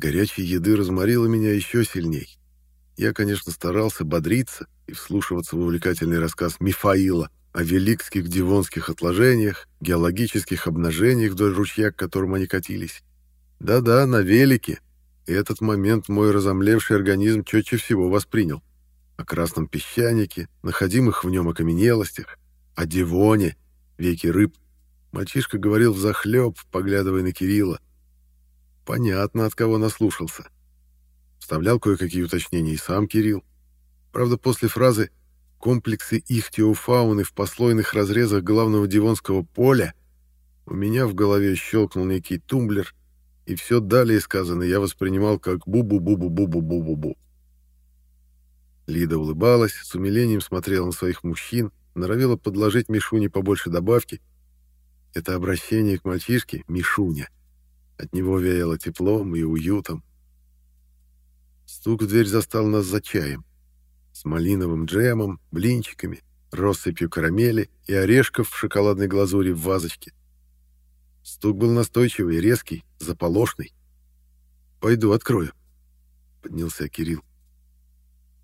горячей еды разморило меня еще сильней. Я, конечно, старался бодриться и вслушиваться в увлекательный рассказ Мифаила о великских дивонских отложениях, геологических обнажениях вдоль ручья, к которым они катились. Да-да, на велике. И этот момент мой разомлевший организм четче всего воспринял. О красном песчанике, находимых в нем окаменелостях, о Дивоне, веке рыб. Мальчишка говорил взахлеб, поглядывая на Кирилла. Понятно, от кого наслушался. Вставлял кое-какие уточнения и сам Кирилл. Правда, после фразы «комплексы ихтиофауны в послойных разрезах главного Дивонского поля» у меня в голове щелкнул некий тумблер, и все далее сказанное я воспринимал как бу-бу-бу-бу-бу-бу-бу-бу. Лида улыбалась, с умилением смотрела на своих мужчин, норовила подложить Мишуне побольше добавки. Это обращение к мальчишке — Мишуня. От него веяло теплом и уютом. Стук в дверь застал нас за чаем. С малиновым джемом, блинчиками, россыпью карамели и орешков в шоколадной глазури в вазочке. Стук был настойчивый, резкий, заполошный. «Пойду открою», — поднялся Кирилл.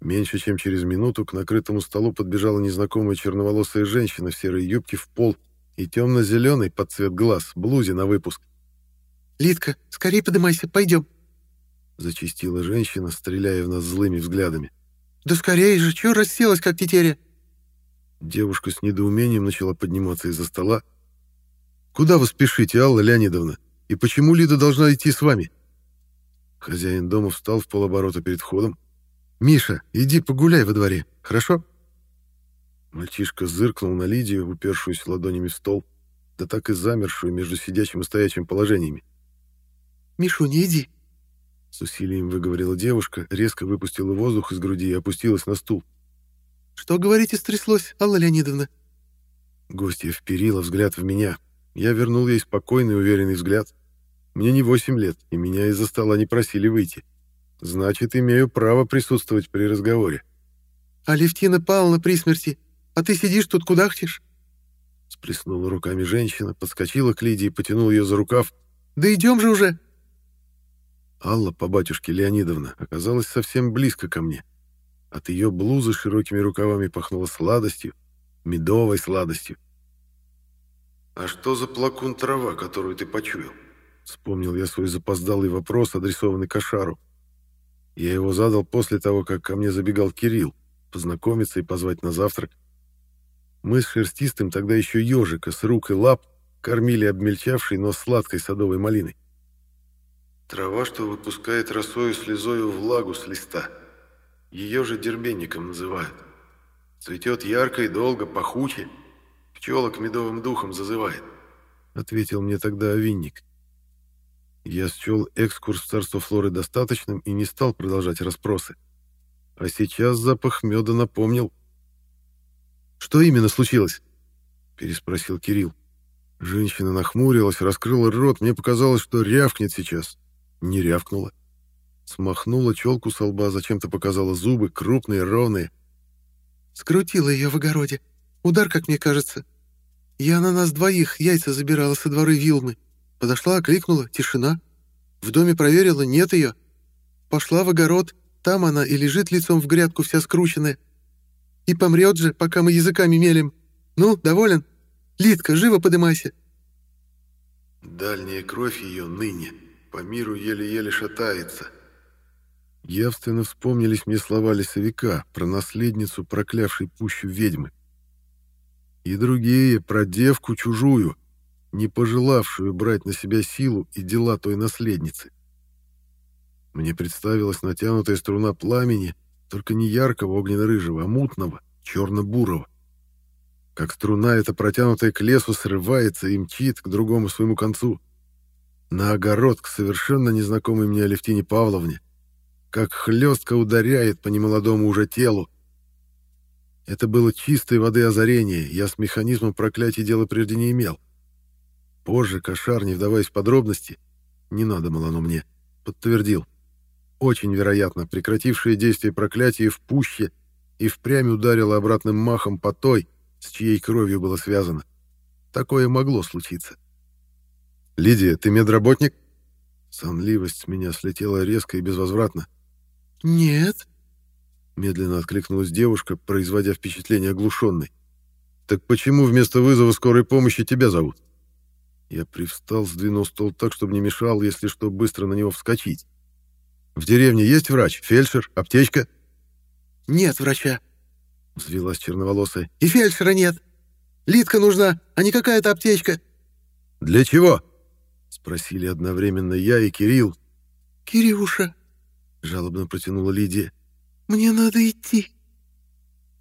Меньше чем через минуту к накрытому столу подбежала незнакомая черноволосая женщина в серой юбке в пол и темно-зеленый под цвет глаз, блузе на выпуск. «Литка, скорее подымайся, пойдем!» Зачистила женщина, стреляя в нас злыми взглядами. «Да скорее же, чего расселась, как тетеря?» Девушка с недоумением начала подниматься из-за стола. «Куда вы спешите, Алла Леонидовна? И почему Лида должна идти с вами?» Хозяин дома встал в полоборота перед входом. «Миша, иди погуляй во дворе, хорошо?» Мальчишка зыркнул на Лидию, упершуюся ладонями в стол, да так и замершую между сидячим и стоячим положениями. «Мишуня, иди!» С усилием выговорила девушка, резко выпустила воздух из груди и опустилась на стул. «Что, говорите, стряслось, Алла Леонидовна?» Гостья вперила взгляд в меня. Я вернул ей спокойный, уверенный взгляд. Мне не восемь лет, и меня из-за стола не просили выйти. Значит, имею право присутствовать при разговоре. «А Левтина Павловна при смерти, а ты сидишь тут кудахчешь?» Сплеснула руками женщина, подскочила к Лидии потянула ее за рукав. «Да идем же уже!» Алла по батюшке Леонидовна оказалась совсем близко ко мне. От ее блузы широкими рукавами пахнуло сладостью, медовой сладостью. «А что за плакун трава, которую ты почуял?» Вспомнил я свой запоздалый вопрос, адресованный Кошару. Я его задал после того, как ко мне забегал Кирилл, познакомиться и позвать на завтрак. Мы с Шерстистым тогда еще ежика с рук и лап кормили обмельчавшей, но сладкой садовой малиной. Трава, что выпускает росою слезою влагу с листа. Ее же дербенником называют. Цветет ярко и долго, пахуче. Пчелок медовым духом зазывает. Ответил мне тогда овинник. Я счел экскурс в царство Флоры достаточным и не стал продолжать расспросы. А сейчас запах меда напомнил. «Что именно случилось?» — переспросил Кирилл. Женщина нахмурилась, раскрыла рот. Мне показалось, что рявкнет сейчас. Не рявкнула. Смахнула челку со лба, зачем-то показала зубы, крупные, ровные. Скрутила ее в огороде. Удар, как мне кажется. Я на нас двоих яйца забирала со дворы Вилмы. Подошла, окликнула, тишина. В доме проверила, нет ее. Пошла в огород, там она и лежит лицом в грядку вся скрученная. И помрет же, пока мы языками мелем. Ну, доволен? Литка, живо подымайся. Дальняя кровь ее ныне по миру еле-еле шатается. Явственно вспомнились мне слова лесовика про наследницу, проклявшей пущу ведьмы. И другие про девку чужую, не пожелавшую брать на себя силу и дела той наследницы. Мне представилась натянутая струна пламени, только не яркого огненно-рыжего, а мутного, черно-бурого. Как струна эта, протянутая к лесу, срывается и мчит к другому своему концу — на огород к совершенно незнакомой мне Алевтине Павловне, как хлестко ударяет по немолодому уже телу. Это было чистой воды озарение, я с механизмом проклятия дела прежде не имел. Позже Кошар, не вдаваясь в подробности, не надо было оно мне, подтвердил. Очень вероятно, прекратившее действие проклятия в пуще и впрямь ударило обратным махом по той, с чьей кровью было связано. Такое могло случиться. «Лидия, ты медработник?» — Сонливость с меня слетела резко и безвозвратно. «Нет», — медленно откликнулась девушка, производя впечатление оглушенной. «Так почему вместо вызова скорой помощи тебя зовут?» Я привстал, сдвинул стол так, чтобы не мешал, если что, быстро на него вскочить. «В деревне есть врач? Фельдшер? Аптечка?» «Нет врача», — взвелась черноволосая. «И фельдшера нет. Литка нужна, а не какая-то аптечка». «Для чего?» — спросили одновременно я и Кирилл. «Кирюша», — жалобно протянула Лидия. «Мне надо идти».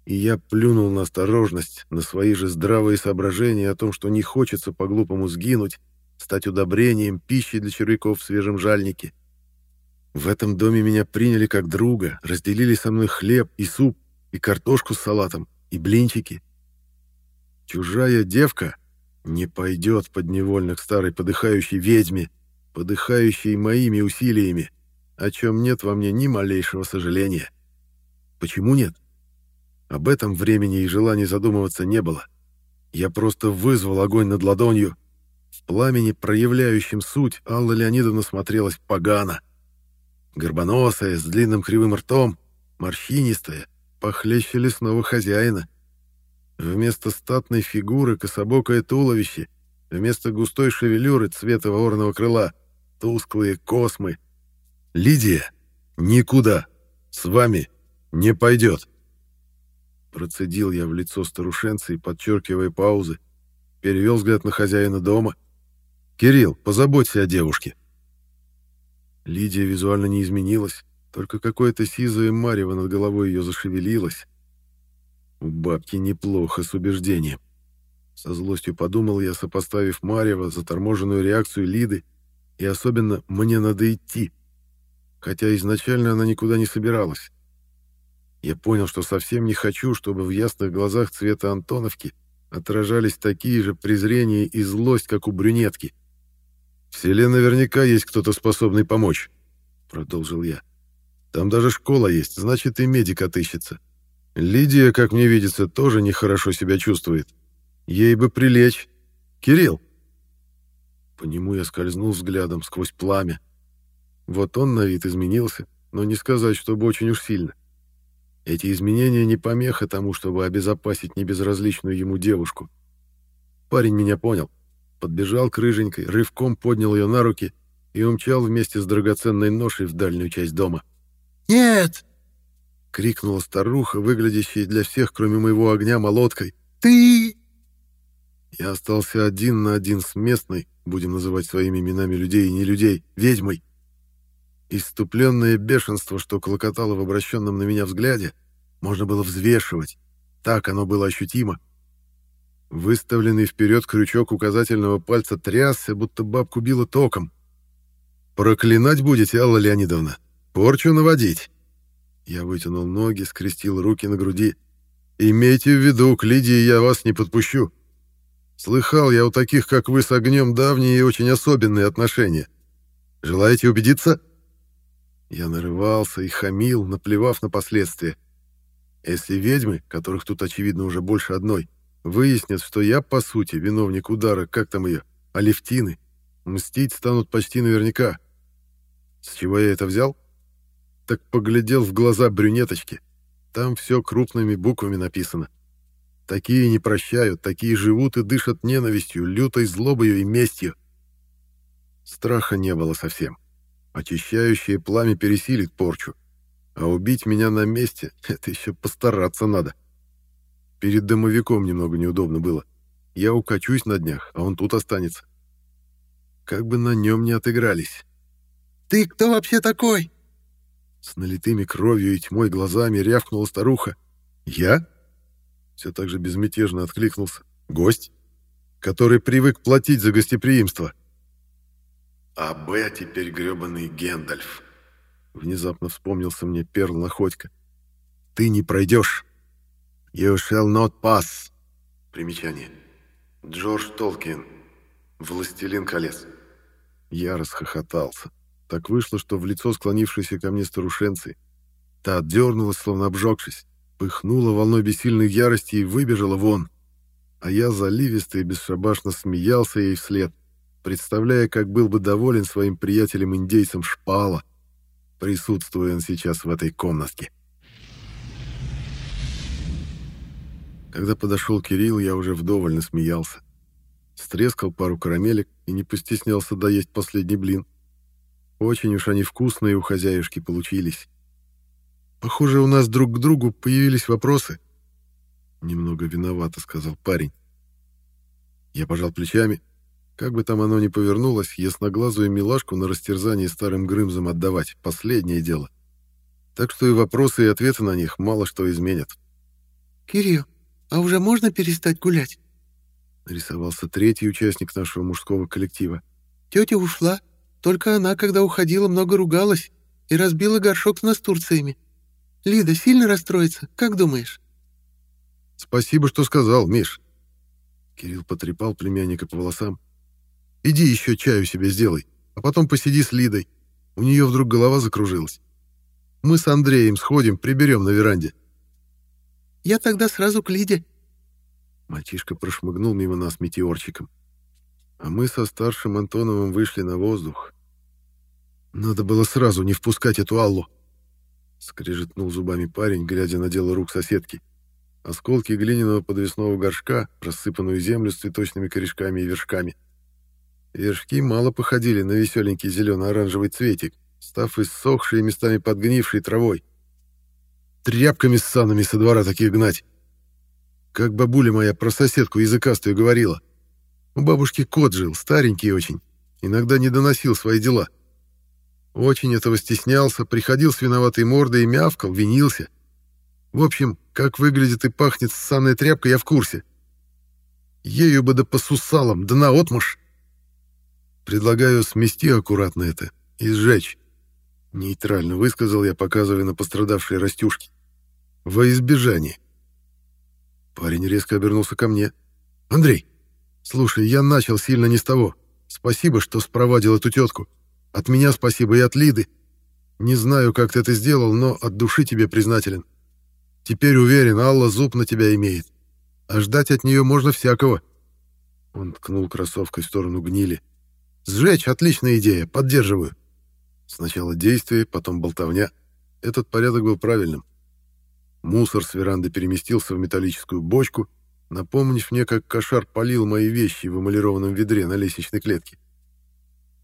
И я плюнул на осторожность, на свои же здравые соображения о том, что не хочется по-глупому сгинуть, стать удобрением, пищей для червяков в свежем жальнике. В этом доме меня приняли как друга, разделили со мной хлеб и суп, и картошку с салатом, и блинчики. Чужая девка не пойдет подневольно к старой подыхающей ведьме, подыхающей моими усилиями, о чем нет во мне ни малейшего сожаления. Почему нет? Об этом времени и желания задумываться не было. Я просто вызвал огонь над ладонью. В пламени, проявляющем суть, Алла Леонидовна смотрелась погано. Горбоносая, с длинным кривым ртом, морщинистая, похлеще лесного хозяина. Вместо статной фигуры кособокое туловище, вместо густой шевелюры цвета ворного крыла тусклые космы. «Лидия, никуда! С вами не пойдет!» Процедил я в лицо старушенцы, подчеркивая паузы. Перевел взгляд на хозяина дома. «Кирилл, позаботься о девушке». Лидия визуально не изменилась, только какое-то сизое марево над головой ее зашевелилось. У бабки неплохо с убеждением. Со злостью подумал я, сопоставив Марьева, заторможенную реакцию Лиды, и особенно «мне надо идти», хотя изначально она никуда не собиралась. Я понял, что совсем не хочу, чтобы в ясных глазах цвета Антоновки отражались такие же презрение и злость, как у брюнетки. «В наверняка есть кто-то способный помочь», — продолжил я. «Там даже школа есть, значит, и медик отыщется. Лидия, как мне видится, тоже нехорошо себя чувствует. Ей бы прилечь. Кирилл!» По нему я скользнул взглядом сквозь пламя. Вот он на вид изменился, но не сказать, чтобы очень уж сильно. — эти изменения не помеха тому, чтобы обезопасить небезразличную ему девушку. Парень меня понял. Подбежал к рыженькой, рывком поднял ее на руки и умчал вместе с драгоценной ношей в дальнюю часть дома. «Нет!» — крикнула старуха, выглядящая для всех, кроме моего огня, молоткой. «Ты...» Я остался один на один с местной, будем называть своими именами людей и не людей, ведьмой. Иступленное бешенство, что клокотало в обращенном на меня взгляде, можно было взвешивать. Так оно было ощутимо. Выставленный вперед крючок указательного пальца трясся, будто бабку било током. «Проклинать будете, Алла Леонидовна? Порчу наводить?» Я вытянул ноги, скрестил руки на груди. «Имейте в виду, к Лидии я вас не подпущу. Слыхал я у таких, как вы, с огнем давние и очень особенные отношения. Желаете убедиться?» Я нарывался и хамил, наплевав на последствия. Если ведьмы, которых тут, очевидно, уже больше одной, выяснят, что я, по сути, виновник удара, как там ее, Алевтины, мстить станут почти наверняка. С чего я это взял? Так поглядел в глаза брюнеточки. Там все крупными буквами написано. Такие не прощают, такие живут и дышат ненавистью, лютой злобою и местью. Страха не было совсем. Очищающее пламя пересилит порчу. А убить меня на месте — это еще постараться надо. Перед домовиком немного неудобно было. Я укачусь на днях, а он тут останется. Как бы на нем не отыгрались. «Ты кто вообще такой?» С налитыми кровью и тьмой глазами рявкнула старуха. «Я?» Все так же безмятежно откликнулся. «Гость, который привык платить за гостеприимство». А Б теперь грёбаный Гендальф. Внезапно вспомнился мне Перл Находько. Ты не пройдешь. You shall not pass. Примечание. Джордж Толкин. Властелин колец. Я расхохотался. Так вышло, что в лицо склонившейся ко мне старушенцы та отдернулась, словно обжегшись, пыхнула волной бессильной ярости и выбежала вон. А я заливисто и бесшабашно смеялся ей вслед — представляя, как был бы доволен своим приятелем-индейцем Шпала, присутствуя он сейчас в этой комнатке. Когда подошел Кирилл, я уже вдоволь насмеялся. Стрескал пару карамелек и не постеснялся доесть последний блин. Очень уж они вкусные у хозяюшки получились. Похоже, у нас друг к другу появились вопросы. Немного виновато, сказал парень. Я пожал плечами. Как бы там оно ни повернулось, ясноглазую милашку на растерзание старым грымзом отдавать — последнее дело. Так что и вопросы, и ответы на них мало что изменят. «Кирилл, а уже можно перестать гулять?» Рисовался третий участник нашего мужского коллектива. «Тетя ушла. Только она, когда уходила, много ругалась и разбила горшок с настурциями. Лида сильно расстроится, как думаешь?» «Спасибо, что сказал, Миш». Кирилл потрепал племянника по волосам. «Иди еще чаю себе сделай, а потом посиди с Лидой. У нее вдруг голова закружилась. Мы с Андреем сходим, приберем на веранде». «Я тогда сразу к Лиде», Мальчишка прошмыгнул мимо нас метеорчиком. А мы со старшим Антоновым вышли на воздух. Надо было сразу не впускать эту Аллу. Скрежетнул зубами парень, глядя на дело рук соседки. Осколки глиняного подвесного горшка, рассыпанную землю с цветочными корешками и вершками. Вершки мало походили на веселенький зелено-оранжевый цветик, став иссохшей местами подгнившей травой. Тряпками с санами со двора таких гнать. Как бабуля моя про соседку языкастую говорила. У бабушки кот жил, старенький очень. Иногда не доносил свои дела. Очень этого стеснялся, приходил с виноватой мордой и мявкал, винился. В общем, как выглядит и пахнет ссаная тряпка, я в курсе. Ею бы да по сусалам, да наотмашь. Предлагаю смести аккуратно это и сжечь. Нейтрально высказал я, показывая на пострадавшие растюшки. Во избежание. Парень резко обернулся ко мне. «Андрей, слушай, я начал сильно не с того. Спасибо, что спровадил эту тетку. От меня спасибо и от Лиды. Не знаю, как ты это сделал, но от души тебе признателен. Теперь уверен, Алла зуб на тебя имеет. А ждать от нее можно всякого». Он ткнул кроссовкой в сторону гнили. «Сжечь — отличная идея, поддерживаю». Сначала действие, потом болтовня. Этот порядок был правильным. Мусор с веранды переместился в металлическую бочку, напомнив мне, как кошар полил мои вещи в эмалированном ведре на лестничной клетке.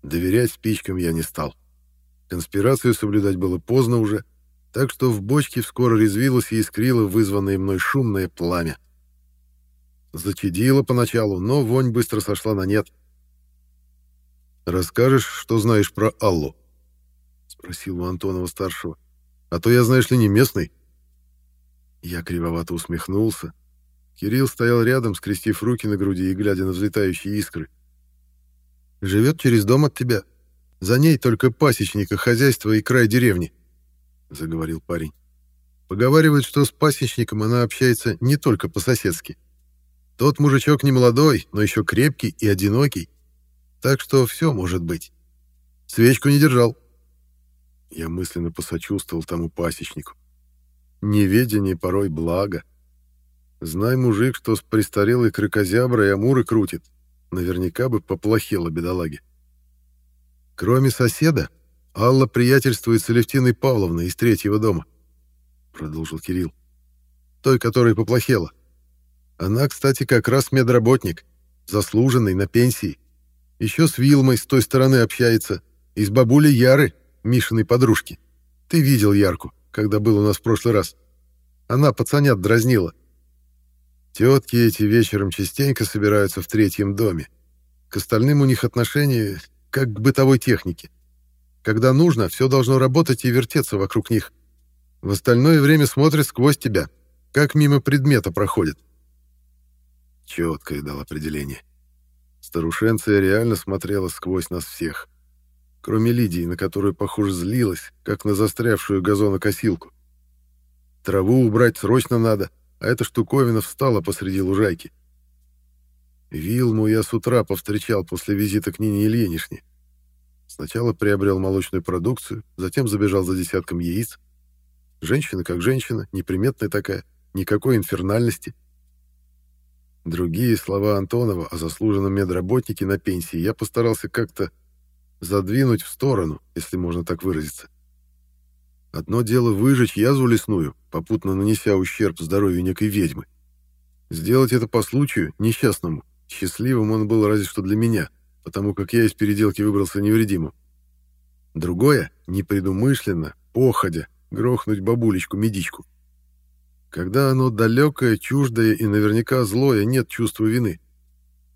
Доверять спичкам я не стал. Конспирацию соблюдать было поздно уже, так что в бочке вскоре резвилось и искрило вызванное мной шумное пламя. Зачадило поначалу, но вонь быстро сошла на нет. «Расскажешь, что знаешь про Аллу?» — спросил у Антонова-старшего. «А то я, знаешь ли, не местный». Я кривовато усмехнулся. Кирилл стоял рядом, скрестив руки на груди и глядя на взлетающие искры. «Живет через дом от тебя. За ней только пасечника, хозяйство и край деревни», — заговорил парень. Поговаривают, что с пасечником она общается не только по-соседски. Тот мужичок не молодой, но еще крепкий и одинокий. Так что все может быть. Свечку не держал. Я мысленно посочувствовал тому пасечнику. Неведение порой благо. Знай, мужик, что с престарелой крыкозяброй амуры крутит, наверняка бы поплохело бедолаге. Кроме соседа, Алла приятельствует с Алевтиной Павловной из третьего дома, продолжил Кирилл. Той, которая поплохела. Она, кстати, как раз медработник, заслуженный, на пенсии. Еще с Вилмой с той стороны общается, и с бабулей Яры, Мишиной подружки. Ты видел Ярку когда был у нас в прошлый раз. Она пацанят дразнила. Тетки эти вечером частенько собираются в третьем доме. К остальным у них отношения как к бытовой технике. Когда нужно, все должно работать и вертеться вокруг них. В остальное время смотрят сквозь тебя, как мимо предмета проходит. Четкое дал определение. Старушенция реально смотрела сквозь нас всех кроме Лидии, на которую, похоже, злилась, как на застрявшую газонокосилку. Траву убрать срочно надо, а эта штуковина встала посреди лужайки. Вилму я с утра повстречал после визита к Нине Ильинишне. Сначала приобрел молочную продукцию, затем забежал за десятком яиц. Женщина как женщина, неприметная такая, никакой инфернальности. Другие слова Антонова о заслуженном медработнике на пенсии я постарался как-то задвинуть в сторону, если можно так выразиться. Одно дело выжечь язву лесную, попутно нанеся ущерб здоровью некой ведьмы. Сделать это по случаю, несчастному. Счастливым он был разве что для меня, потому как я из переделки выбрался невредимым. Другое — непредумышленно, походя, грохнуть бабулечку-медичку. Когда оно далекое, чуждое и наверняка злое, нет чувства вины.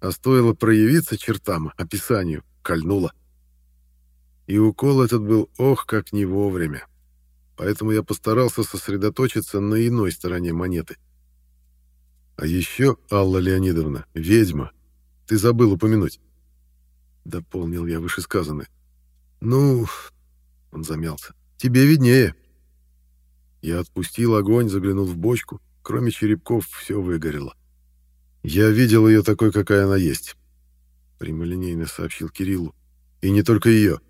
А стоило проявиться чертам, описанию, кольнуло. И укол этот был ох, как не вовремя. Поэтому я постарался сосредоточиться на иной стороне монеты. А еще, Алла Леонидовна, ведьма. Ты забыл упомянуть. Дополнил я вышесказанное. Ну, он замялся. Тебе виднее. Я отпустил огонь, заглянул в бочку. Кроме черепков, все выгорело. Я видел ее такой, какая она есть. Прямолинейно сообщил Кириллу. И не только ее.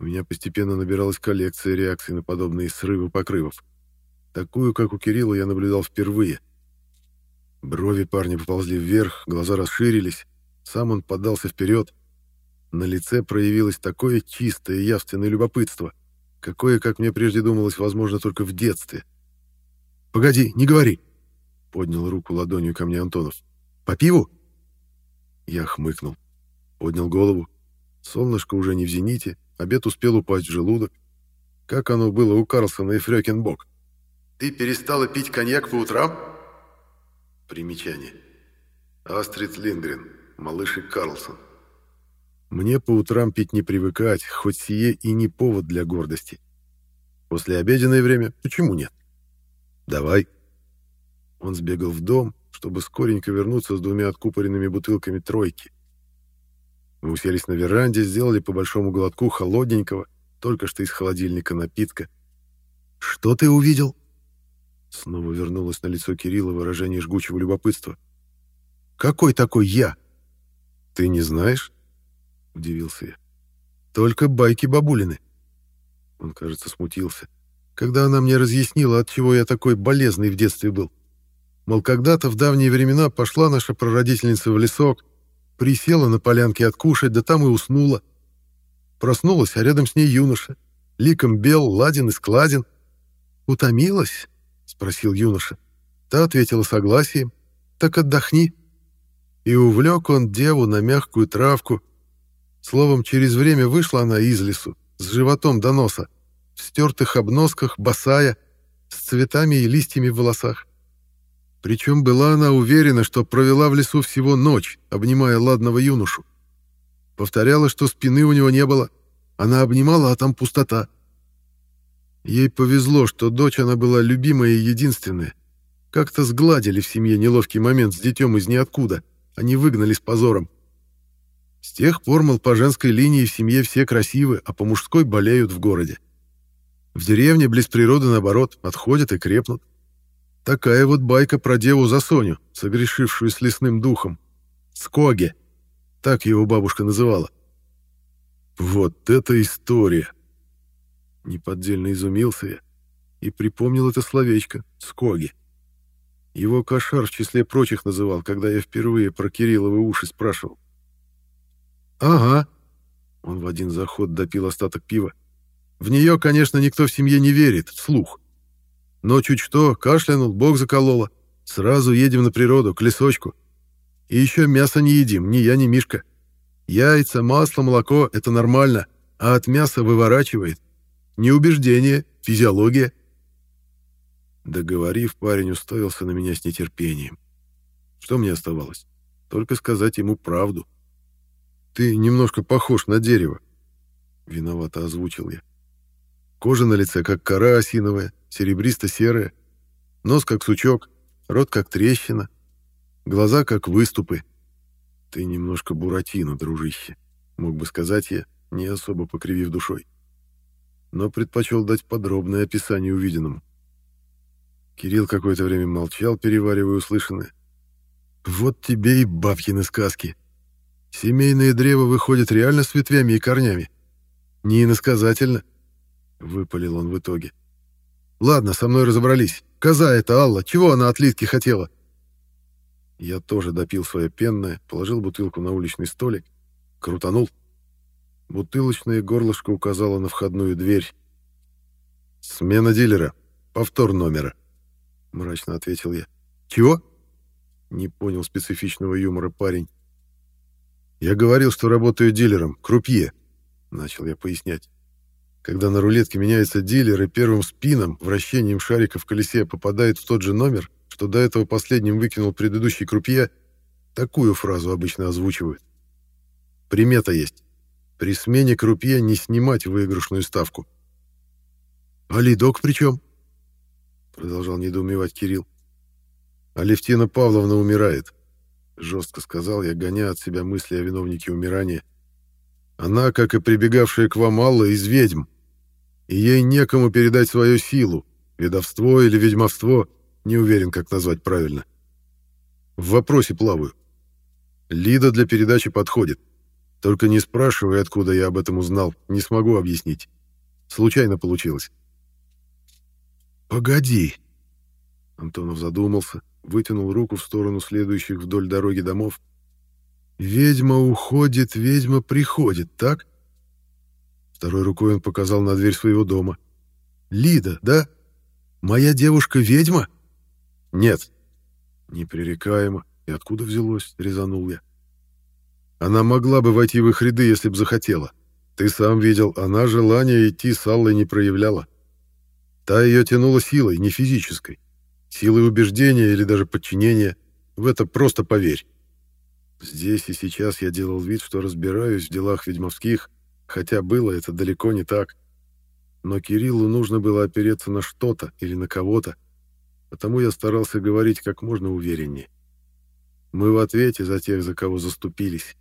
У меня постепенно набиралась коллекция реакций на подобные срывы покрывов. Такую, как у Кирилла, я наблюдал впервые. Брови парня поползли вверх, глаза расширились. Сам он подался вперед. На лице проявилось такое чистое и явственное любопытство, какое, как мне прежде думалось, возможно только в детстве. «Погоди, не говори!» — поднял руку ладонью ко мне Антонов. «По пиву?» Я хмыкнул, поднял голову. Солнышко уже не в зените, обед успел упасть в желудок. Как оно было у Карлсона и Фрёкинбок. «Ты перестала пить коньяк по утрам?» Примечание. Астрид Лингрен, малыш и Карлсон. Мне по утрам пить не привыкать, хоть сие и не повод для гордости. После обеденное время почему нет? Давай. Он сбегал в дом, чтобы скоренько вернуться с двумя откупоренными бутылками тройки. Мы уселись на веранде, сделали по большому глотку холодненького, только что из холодильника напитка. «Что ты увидел?» Снова вернулось на лицо Кирилла выражение жгучего любопытства. «Какой такой я?» «Ты не знаешь?» — удивился я. «Только байки бабулины». Он, кажется, смутился. Когда она мне разъяснила, от чего я такой болезный в детстве был. Мол, когда-то в давние времена пошла наша прародительница в лесок, присела на полянке откушать, да там и уснула. Проснулась, а рядом с ней юноша. Ликом бел, ладен и складен. «Утомилась?» — спросил юноша. Та ответила согласием. «Так отдохни». И увлек он деву на мягкую травку, Словом, через время вышла она из лесу, с животом до носа, в стертых обносках, босая, с цветами и листьями в волосах. Причем была она уверена, что провела в лесу всего ночь, обнимая ладного юношу. Повторяла, что спины у него не было. Она обнимала, а там пустота. Ей повезло, что дочь она была любимая и единственная. Как-то сгладили в семье неловкий момент с детем из ниоткуда. Они выгнали с позором. С тех пор, мол, по женской линии в семье все красивы, а по мужской болеют в городе. В деревне близ природы, наоборот, отходят и крепнут. Такая вот байка про деву за Соню, согрешившую с лесным духом. Скоге. Так его бабушка называла. Вот это история! Неподдельно изумился я и припомнил это словечко «скоги». Его кошар в числе прочих называл, когда я впервые про Кирилловы уши спрашивал. «Ага». Он в один заход допил остаток пива. «В нее, конечно, никто в семье не верит, слух. Но чуть что, кашлянул, бог заколола. Сразу едем на природу, к лесочку. И еще мясо не едим, ни я, ни Мишка. Яйца, масло, молоко — это нормально, а от мяса выворачивает. Не убеждение, физиология». Договорив, парень уставился на меня с нетерпением. Что мне оставалось? Только сказать ему правду. Ты немножко похож на дерево. Виновато озвучил я. Кожа на лице, как кора осиновая, серебристо-серая. Нос, как сучок, рот, как трещина. Глаза, как выступы. Ты немножко буратино, дружище. Мог бы сказать я, не особо покривив душой. Но предпочел дать подробное описание увиденному. Кирилл какое-то время молчал, переваривая услышанное. «Вот тебе и бабкины сказки!» Семейное древо выходит реально с ветвями и корнями. Не иносказательно, — выпалил он в итоге. Ладно, со мной разобрались. Коза это, Алла, чего она от Литки хотела? Я тоже допил свое пенное, положил бутылку на уличный столик, крутанул. Бутылочное горлышко указало на входную дверь. «Смена дилера. Повтор номера», — мрачно ответил я. «Чего?» — не понял специфичного юмора парень. «Я говорил, что работаю дилером, крупье», — начал я пояснять. Когда на рулетке меняется дилер и первым спином, вращением шарика в колесе попадает в тот же номер, что до этого последним выкинул предыдущий крупье, такую фразу обычно озвучивают. Примета есть. При смене крупье не снимать выигрышную ставку. «А лидок при чем?» Продолжал недоумевать Кирилл. «Алевтина Павловна умирает», — жестко сказал я, гоня от себя мысли о виновнике умирания. «Она, как и прибегавшая к вам Алла, из ведьм, и ей некому передать свою силу, ведовство или ведьмовство, не уверен, как назвать правильно. В вопросе плаваю. Лида для передачи подходит. Только не спрашивай, откуда я об этом узнал, не смогу объяснить. Случайно получилось. «Погоди!» Антонов задумался, вытянул руку в сторону следующих вдоль дороги домов. «Ведьма уходит, ведьма приходит, так?» Второй рукой он показал на дверь своего дома. «Лида, да? Моя девушка ведьма?» «Нет». «Непререкаемо. И откуда взялось?» — резанул я. «Она могла бы войти в их ряды, если бы захотела. Ты сам видел, она желания идти с Аллой не проявляла. Та ее тянула силой, не физической. Силой убеждения или даже подчинения. В это просто поверь. Здесь и сейчас я делал вид, что разбираюсь в делах ведьмовских, хотя было это далеко не так. Но Кириллу нужно было опереться на что-то или на кого-то, потому я старался говорить как можно увереннее. Мы в ответе за тех, за кого заступились.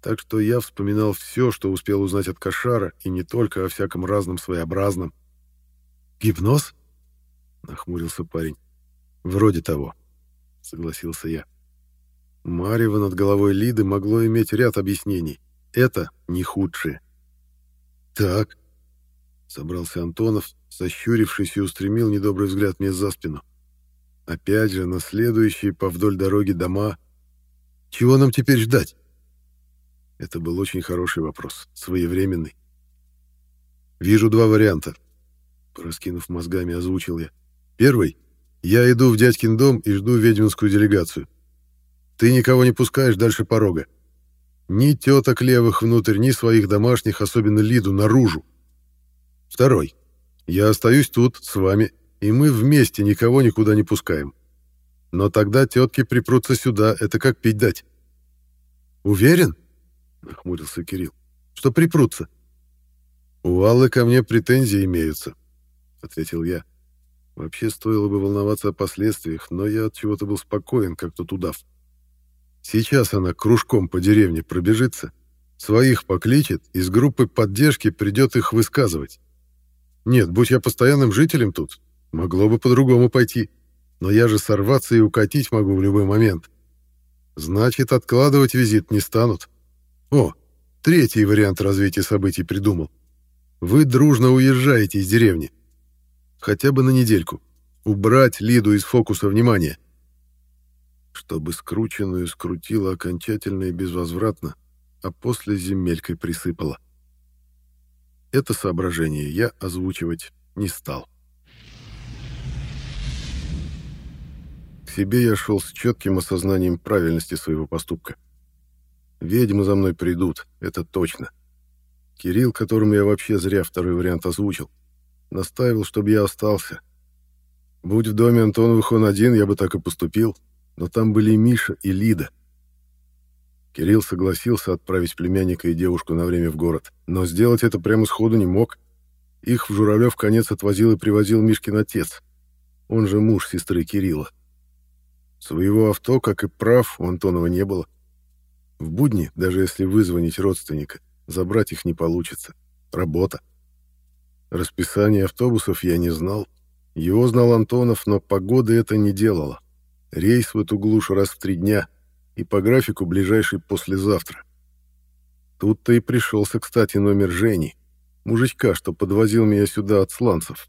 Так что я вспоминал все, что успел узнать от Кошара, и не только о всяком разном своеобразном. «Гипноз?» — нахмурился парень. «Вроде того», — согласился я. Марево над головой Лиды могло иметь ряд объяснений. Это не худшее. «Так», — собрался Антонов, сощурившись и устремил недобрый взгляд мне за спину. «Опять же, на следующие по вдоль дороги дома. Чего нам теперь ждать?» Это был очень хороший вопрос, своевременный. «Вижу два варианта», Раскинув мозгами, озвучил я. «Первый. Я иду в дядькин дом и жду ведьминскую делегацию. Ты никого не пускаешь дальше порога. Ни теток левых внутрь, ни своих домашних, особенно Лиду, наружу. Второй. Я остаюсь тут, с вами, и мы вместе никого никуда не пускаем. Но тогда тетки припрутся сюда, это как пить дать. «Уверен?» — нахмурился Кирилл. «Что припрутся?» «У Аллы ко мне претензии имеются», — ответил я. Вообще стоило бы волноваться о последствиях, но я от чего-то был спокоен, как тот удав. Сейчас она кружком по деревне пробежится, своих покличет, и с группы поддержки придет их высказывать. Нет, будь я постоянным жителем тут, могло бы по-другому пойти, но я же сорваться и укатить могу в любой момент. Значит, откладывать визит не станут. О, третий вариант развития событий придумал. Вы дружно уезжаете из деревни. Хотя бы на недельку. Убрать Лиду из фокуса внимания. Чтобы скрученную скрутило окончательно и безвозвратно, а после земелькой присыпало. Это соображение я озвучивать не стал. К себе я шел с четким осознанием правильности своего поступка. Ведьмы за мной придут, это точно. Кирилл, которому я вообще зря второй вариант озвучил, Настаивал, чтобы я остался. Будь в доме Антоновых он один, я бы так и поступил, но там были и Миша, и Лида. Кирилл согласился отправить племянника и девушку на время в город, но сделать это прямо сходу не мог. Их в Журавлев конец отвозил и привозил Мишкин отец, он же муж сестры Кирилла. Своего авто, как и прав, у Антонова не было. В будни, даже если вызвонить родственника, забрать их не получится. Работа. Расписание автобусов я не знал. Его знал Антонов, но погода это не делала. Рейс в эту глушь раз в три дня, и по графику ближайший послезавтра. Тут-то и пришелся, кстати, номер Жени, мужичка, что подвозил меня сюда от сланцев.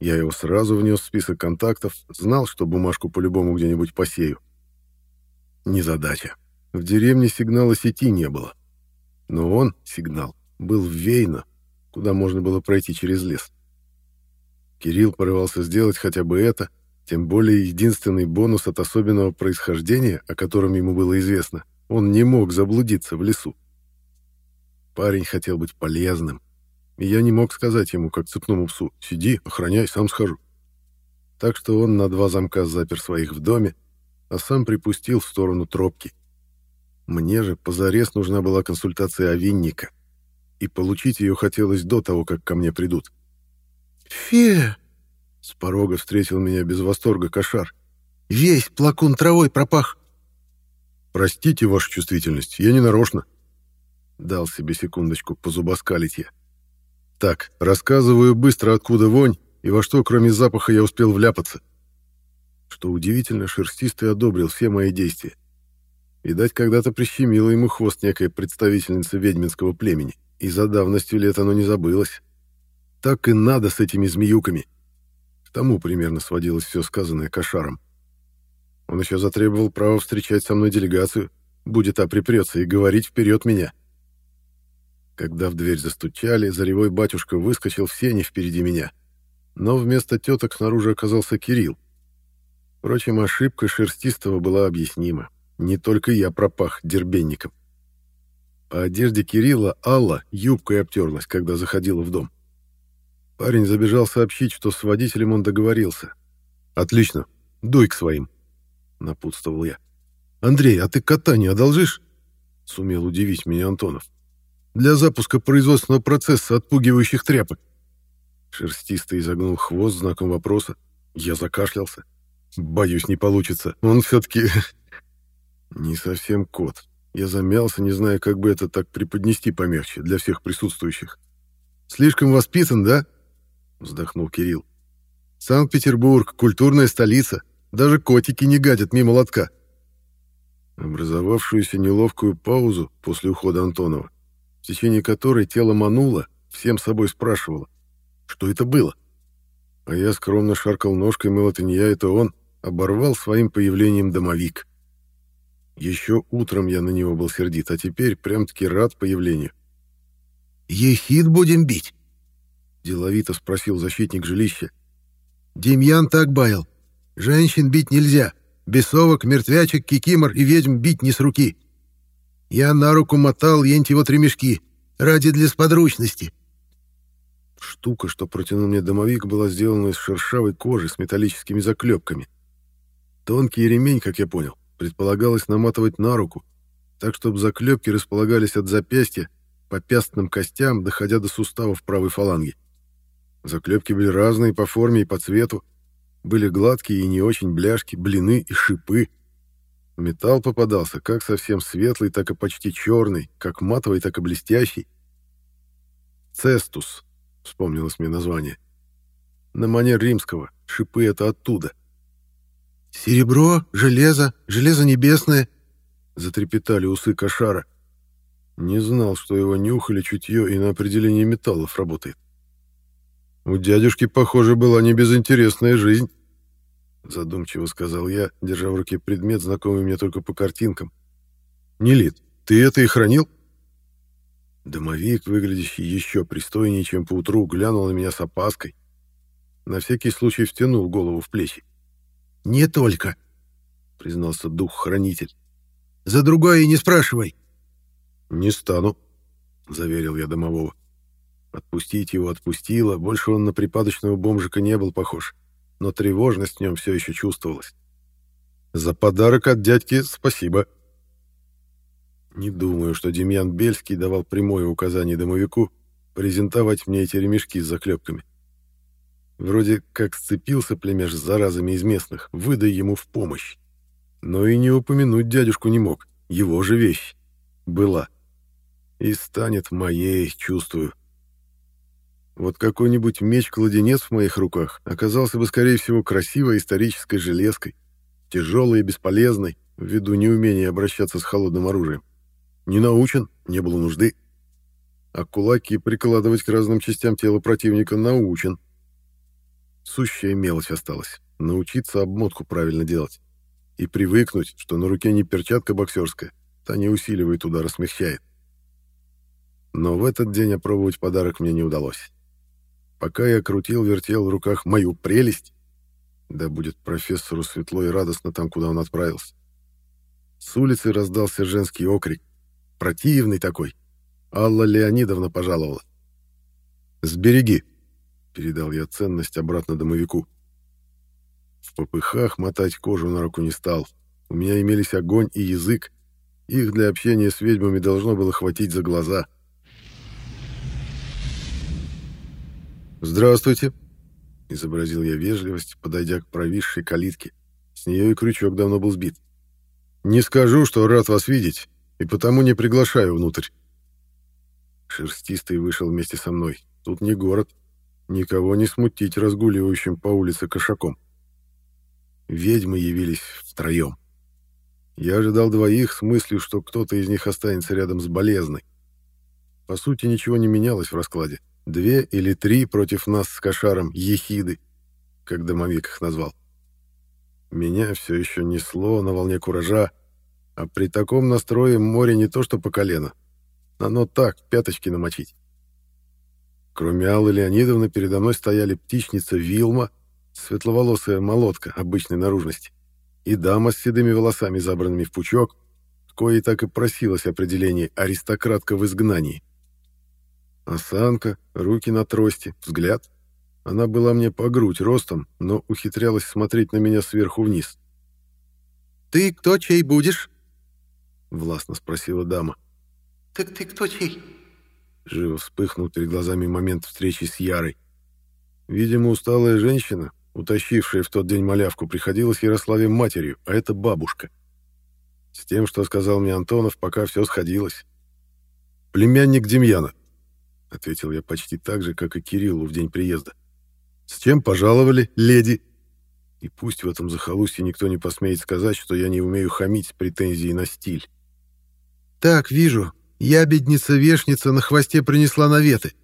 Я его сразу внес в список контактов, знал, что бумажку по-любому где-нибудь посею. Незадача. В деревне сигнала сети не было. Но он, сигнал, был в Вейно, куда можно было пройти через лес. Кирилл порывался сделать хотя бы это, тем более единственный бонус от особенного происхождения, о котором ему было известно, он не мог заблудиться в лесу. Парень хотел быть полезным, и я не мог сказать ему, как цепному псу, «Сиди, охраняй, сам схожу». Так что он на два замка запер своих в доме, а сам припустил в сторону тропки. Мне же позарез нужна была консультация овинника, и получить ее хотелось до того, как ко мне придут. «Фе!» — с порога встретил меня без восторга кошар. «Весь плакун травой пропах!» «Простите вашу чувствительность, я не нарочно». Дал себе секундочку позубоскалить я. «Так, рассказываю быстро, откуда вонь и во что, кроме запаха, я успел вляпаться». Что удивительно, шерстистый одобрил все мои действия. Видать, когда-то прищемила ему хвост некая представительница ведьминского племени, и за давностью лет оно не забылось. Так и надо с этими змеюками. Тому примерно сводилось все сказанное кошаром. Он еще затребовал право встречать со мной делегацию, будет а припрется и говорить вперед меня. Когда в дверь застучали, заревой батюшка выскочил в сене впереди меня. Но вместо теток снаружи оказался Кирилл. Впрочем, ошибка шерстистого была объяснима. Не только я пропах дербенником. По одежде Кирилла Алла юбкой обтерлась, когда заходила в дом. Парень забежал сообщить, что с водителем он договорился. «Отлично. Дуй к своим», — напутствовал я. «Андрей, а ты кота не одолжишь?» — сумел удивить меня Антонов. «Для запуска производственного процесса отпугивающих тряпок». Шерстистый изогнул хвост знаком вопроса. Я закашлялся. «Боюсь, не получится. Он все-таки...» «Не совсем кот. Я замялся, не зная, как бы это так преподнести помягче для всех присутствующих. Слишком воспитан, да?» Вздохнул Кирилл. Санкт-Петербург, культурная столица. Даже котики не гадят мимо лотка. Образовавшуюся неловкую паузу после ухода Антонова, в течение которой тело мануло, всем собой спрашивало, что это было. А я скромно шаркал ножкой, мол, это не я, это он, оборвал своим появлением домовик. Еще утром я на него был сердит, а теперь прям-таки рад появлению. «Ехид будем бить?» Деловито спросил защитник жилища. «Демьян так баял. Женщин бить нельзя. Бесовок, мертвячек, кикимор и ведьм бить не с руки. Я на руку мотал ентьего три мешки. Ради для сподручности». Штука, что протянул мне домовик, была сделана из шершавой кожи с металлическими заклепками. Тонкий ремень, как я понял, предполагалось наматывать на руку, так чтобы заклепки располагались от запястья по пястным костям, доходя до суставов правой фаланги. Заклепки были разные по форме и по цвету. Были гладкие и не очень бляшки, блины и шипы. Металл попадался как совсем светлый, так и почти черный, как матовый, так и блестящий. «Цестус», — вспомнилось мне название. На манер римского, шипы — это оттуда. «Серебро, железо, железо небесное», — затрепетали усы кошара. Не знал, что его нюх или чутье и на определение металлов работает. У дядюшки, похоже, была не безинтересная жизнь, задумчиво сказал я, держа в руке предмет, знакомый мне только по картинкам. Нелит, ты это и хранил? Домовик, выглядящий еще пристойнее, чем поутру, глянул на меня с опаской. На всякий случай втянул голову в плечи. «Не только», — признался дух-хранитель. «За другое и не спрашивай». «Не стану», — заверил я домового. Отпустить его отпустило, больше он на припадочного бомжика не был похож, но тревожность в нем все еще чувствовалась. «За подарок от дядьки спасибо». Не думаю, что Демьян Бельский давал прямое указание домовику презентовать мне эти ремешки с заклепками. Вроде как сцепился племяш с заразами из местных, выдай ему в помощь. Но и не упомянуть дядюшку не мог, его же вещь. Была. И станет моей, чувствую. Вот какой-нибудь меч-кладенец в моих руках оказался бы, скорее всего, красивой исторической железкой, тяжелой и бесполезной, ввиду неумения обращаться с холодным оружием. Не научен, не было нужды. А кулаки прикладывать к разным частям тела противника научен. Сущая мелочь осталась. Научиться обмотку правильно делать. И привыкнуть, что на руке не перчатка боксерская, та не усиливает удар, а смягчает. Но в этот день опробовать подарок мне не удалось. Пока я крутил-вертел в руках мою прелесть, да будет профессору светло и радостно там, куда он отправился. С улицы раздался женский окрик. Противный такой. Алла Леонидовна пожаловала. «Сбереги!» — передал я ценность обратно домовику. В попыхах мотать кожу на руку не стал. У меня имелись огонь и язык. Их для общения с ведьмами должно было хватить за глаза. «Здравствуйте!» — изобразил я вежливость, подойдя к провисшей калитке. С нее и крючок давно был сбит. «Не скажу, что рад вас видеть, и потому не приглашаю внутрь». Шерстистый вышел вместе со мной. Тут не город. Никого не смутить разгуливающим по улице кошаком. Ведьмы явились втроем. Я ожидал двоих с мыслью, что кто-то из них останется рядом с болезной. По сути, ничего не менялось в раскладе. Две или три против нас с кошаром ехиды, как домовик их назвал. Меня все еще несло на волне куража, а при таком настрое море не то что по колено. Оно так, пяточки намочить. Кроме Аллы Леонидовны, передо мной стояли птичница Вилма, светловолосая молотка обычной наружности, и дама с седыми волосами, забранными в пучок, кое так и просилось определение «аристократка в изгнании». Осанка, руки на трости, взгляд. Она была мне по грудь ростом, но ухитрялась смотреть на меня сверху вниз. «Ты кто чей будешь?» — властно спросила дама. «Так ты кто чей?» Живо вспыхнул перед глазами момент встречи с Ярой. Видимо, усталая женщина, утащившая в тот день малявку, приходилась Ярославе матерью, а это бабушка. С тем, что сказал мне Антонов, пока все сходилось. «Племянник Демьяна», — ответил я почти так же, как и Кириллу в день приезда. «С чем пожаловали, леди?» И пусть в этом захолустье никто не посмеет сказать, что я не умею хамить с претензией на стиль. «Так, вижу. Ябедница-вешница на хвосте принесла наветы».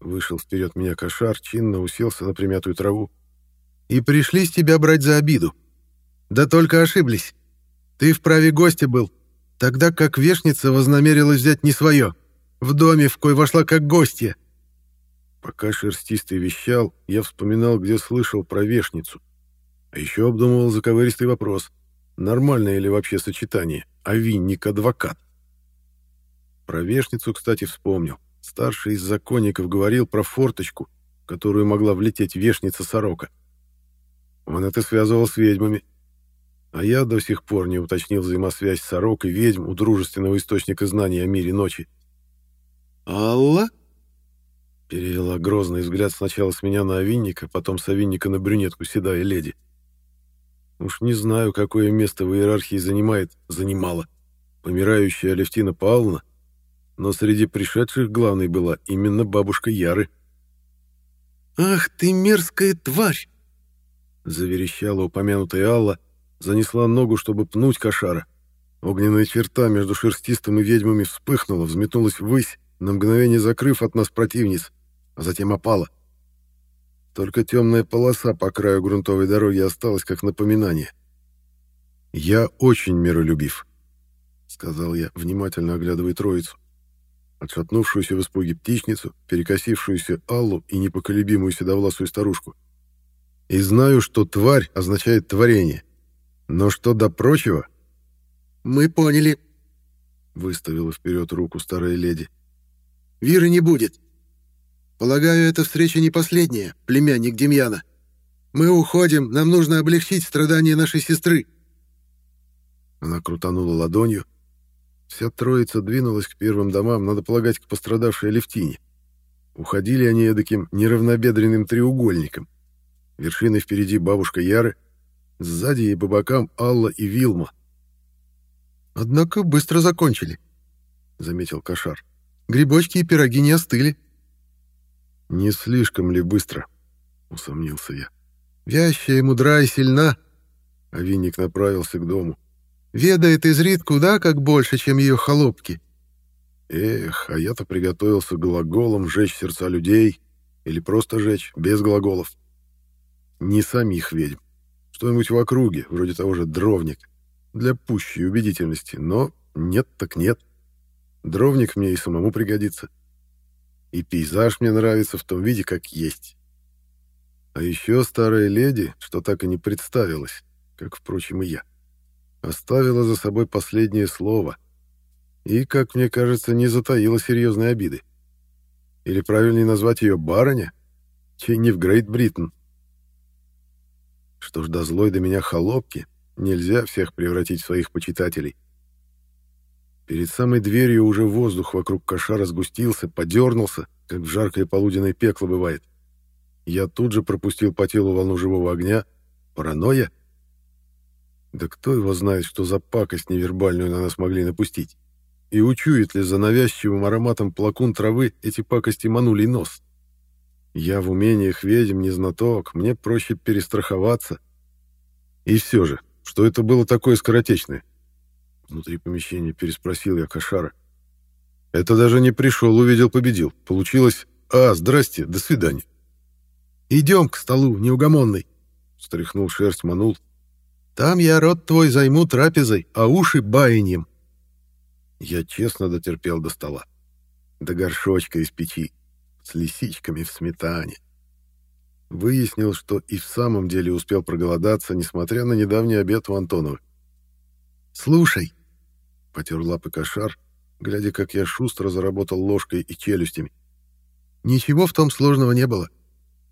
Вышел вперед меня кошар, чинно уселся на примятую траву. «И пришли с тебя брать за обиду. Да только ошиблись. Ты вправе гостя был, тогда как вешница вознамерилась взять не свое. В доме, в кой вошла как гостья». Пока шерстистый вещал, я вспоминал, где слышал про вешницу. А еще обдумывал заковыристый вопрос, нормальное ли вообще сочетание, а винник-адвокат. Про вешницу, кстати, вспомнил. Старший из законников говорил про форточку, которую могла влететь вешница-сорока. Он это связывал с ведьмами. А я до сих пор не уточнил взаимосвязь сорок и ведьм у дружественного источника знаний о мире ночи. «Алла?» Перевела грозный взгляд сначала с меня на овинника, потом с овинника на брюнетку седая леди. Уж не знаю, какое место в иерархии занимает, занимала, помирающая Алевтина Павловна, но среди пришедших главной была именно бабушка Яры. «Ах ты мерзкая тварь!» Заверещала упомянутая Алла, занесла ногу, чтобы пнуть кошара. Огненная черта между шерстистым и ведьмами вспыхнула, взметнулась ввысь, на мгновение закрыв от нас противниц, а затем опала. Только темная полоса по краю грунтовой дороги осталась как напоминание. «Я очень миролюбив», — сказал я, внимательно оглядывая троицу. Отшатнувшуюся в испуге птичницу, перекосившуюся Аллу и непоколебимую седовласую старушку. «И знаю, что тварь означает творение. Но что до прочего...» «Мы поняли», — выставила вперед руку старая леди. «Виры не будет. Полагаю, эта встреча не последняя, племянник Демьяна. Мы уходим, нам нужно облегчить страдания нашей сестры». Она крутанула ладонью. Вся троица двинулась к первым домам, надо полагать, к пострадавшей Левтине. Уходили они эдаким неравнобедренным треугольником. Вершиной впереди бабушка Яры, сзади и по бокам Алла и Вилма. «Однако быстро закончили», — заметил Кошар. «Грибочки и пироги не остыли». «Не слишком ли быстро?» — усомнился я. «Вящая, мудра и сильна!» А винник направился к дому. «Ведает изрит куда как больше, чем ее холопки». Эх, а я-то приготовился глаголом жечь сердца людей или просто жечь, без глаголов. Не самих ведьм. Что-нибудь в округе, вроде того же дровник. Для пущей убедительности, но нет так нет. Дровник мне и самому пригодится. И пейзаж мне нравится в том виде, как есть. А еще старая леди, что так и не представилась, как, впрочем, и я, оставила за собой последнее слово и, как мне кажется, не затаила серьезной обиды. Или правильнее назвать ее барыня, чай не в Great Britain. Что ж, до злой до меня холопки, нельзя всех превратить в своих почитателей. Перед самой дверью уже воздух вокруг кошара сгустился, подернулся, как в жаркое полуденное пекло бывает. Я тут же пропустил по телу волну живого огня. Паранойя? Да кто его знает, что за пакость невербальную на нас могли напустить? И учует ли за навязчивым ароматом плакун травы эти пакости манули нос? Я в умениях ведьм не знаток, мне проще перестраховаться. И все же, что это было такое скоротечное? Внутри помещения переспросил я Кошара. Это даже не пришел, увидел, победил. Получилось «А, здрасте, до свидания». «Идем к столу, неугомонный», — стряхнул шерсть манул. «Там я рот твой займу трапезой, а уши баиньем». Я честно дотерпел до стола. До горшочка из печи, с лисичками в сметане. Выяснил, что и в самом деле успел проголодаться, несмотря на недавний обед у Антонова. «Слушай», — потер лапы кошар, глядя, как я шустро заработал ложкой и челюстями. «Ничего в том сложного не было.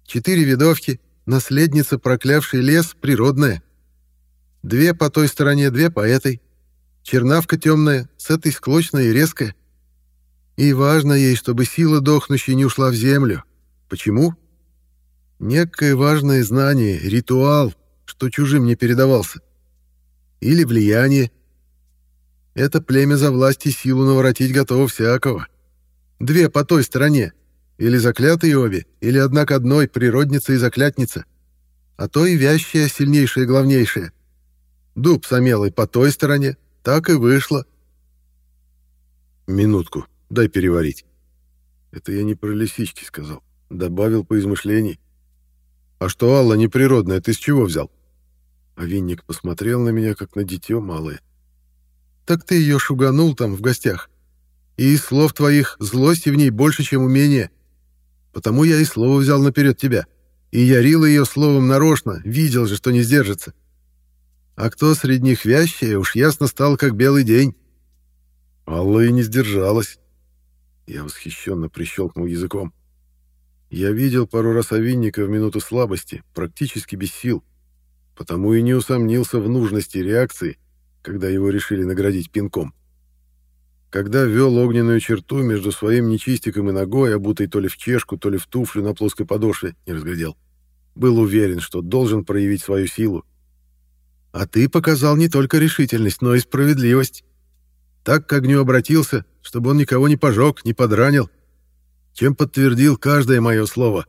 Четыре видовки, наследница, проклявший лес, природная. Две по той стороне, две по этой. Чернавка темная, с этой склочная и резкая. И важно ей, чтобы сила дохнущей не ушла в землю. Почему? Некое важное знание, ритуал, что чужим не передавался. Или влияние. Это племя за власть и силу наворотить готово всякого. Две по той стороне. Или заклятые обе, или одна к одной, природница и заклятница. А то и вящая, сильнейшая и главнейшая. Дуб с омелой по той стороне. Так и вышло. Минутку, дай переварить. Это я не про лисички сказал. Добавил по измышлений. А что Алла неприродная, ты с чего взял? А Винник посмотрел на меня, как на дитё малое. Так ты ее шуганул там, в гостях. И из слов твоих злости в ней больше, чем умения. Потому я и слово взял наперед тебя. И ярил ее словом нарочно, видел же, что не сдержится. А кто среди них вящая, уж ясно стал, как белый день. Алла и не сдержалась. Я восхищенно прищелкнул языком. Я видел пару раз овинника в минуту слабости, практически без сил, потому и не усомнился в нужности реакции, когда его решили наградить пинком. Когда вел огненную черту между своим нечистиком и ногой, обутой то ли в чешку, то ли в туфлю на плоской подошве, не разглядел. Был уверен, что должен проявить свою силу. А ты показал не только решительность, но и справедливость. Так к огню обратился, чтобы он никого не пожег, не подранил, чем подтвердил каждое мое слово.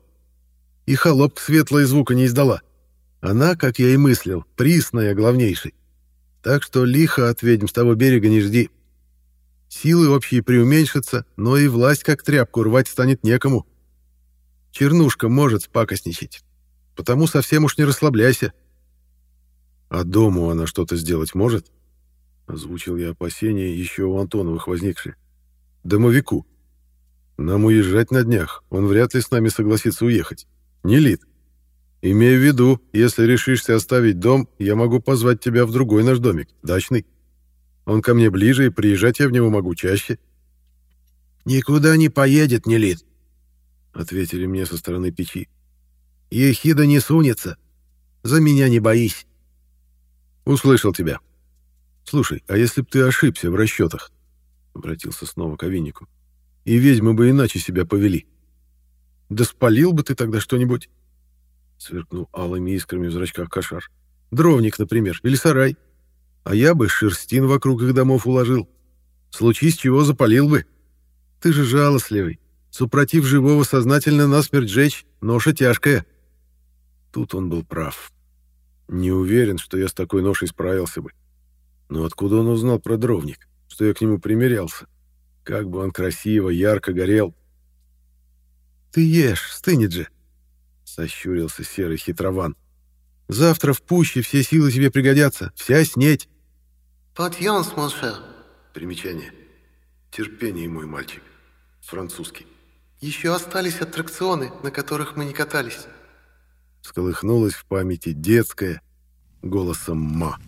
И холопка светлая звука не издала. Она, как я и мыслил, присная главнейшей. Так что лихо от ведьм с того берега не жди. Силы общие преуменьшатся, но и власть как тряпку рвать станет некому. Чернушка может спакостничать. Потому совсем уж не расслабляйся. А дому она что-то сделать может? Озвучил я опасения еще у Антоновых возникшие. Домовику. Нам уезжать на днях. Он вряд ли с нами согласится уехать. Не лид. Имею в виду, если решишься оставить дом, я могу позвать тебя в другой наш домик, дачный. Он ко мне ближе, и приезжать я в него могу чаще. «Никуда не поедет, Нелит», — ответили мне со стороны печи. «Ехида не сунется. За меня не боись». «Услышал тебя. Слушай, а если б ты ошибся в расчетах?» — обратился снова к Овиннику и ведьмы бы иначе себя повели. Да спалил бы ты тогда что-нибудь, сверкнул алыми искрами в зрачках кошар. Дровник, например, или сарай. А я бы шерстин вокруг их домов уложил. Случись чего, запалил бы. Ты же жалостливый. Супротив живого сознательно насмерть жечь, ноша тяжкая. Тут он был прав. Не уверен, что я с такой ношей справился бы. Но откуда он узнал про дровник, что я к нему примерялся? Как бы он красиво, ярко горел. «Ты ешь, стынет же!» — сощурился серый хитрован. Завтра в пуще все силы тебе пригодятся. Вся снеть. «Patience, mon cher». Примечание. Терпение, мой мальчик. Французский. «Еще остались аттракционы, на которых мы не катались». Сколыхнулась в памяти детская голосом «ма».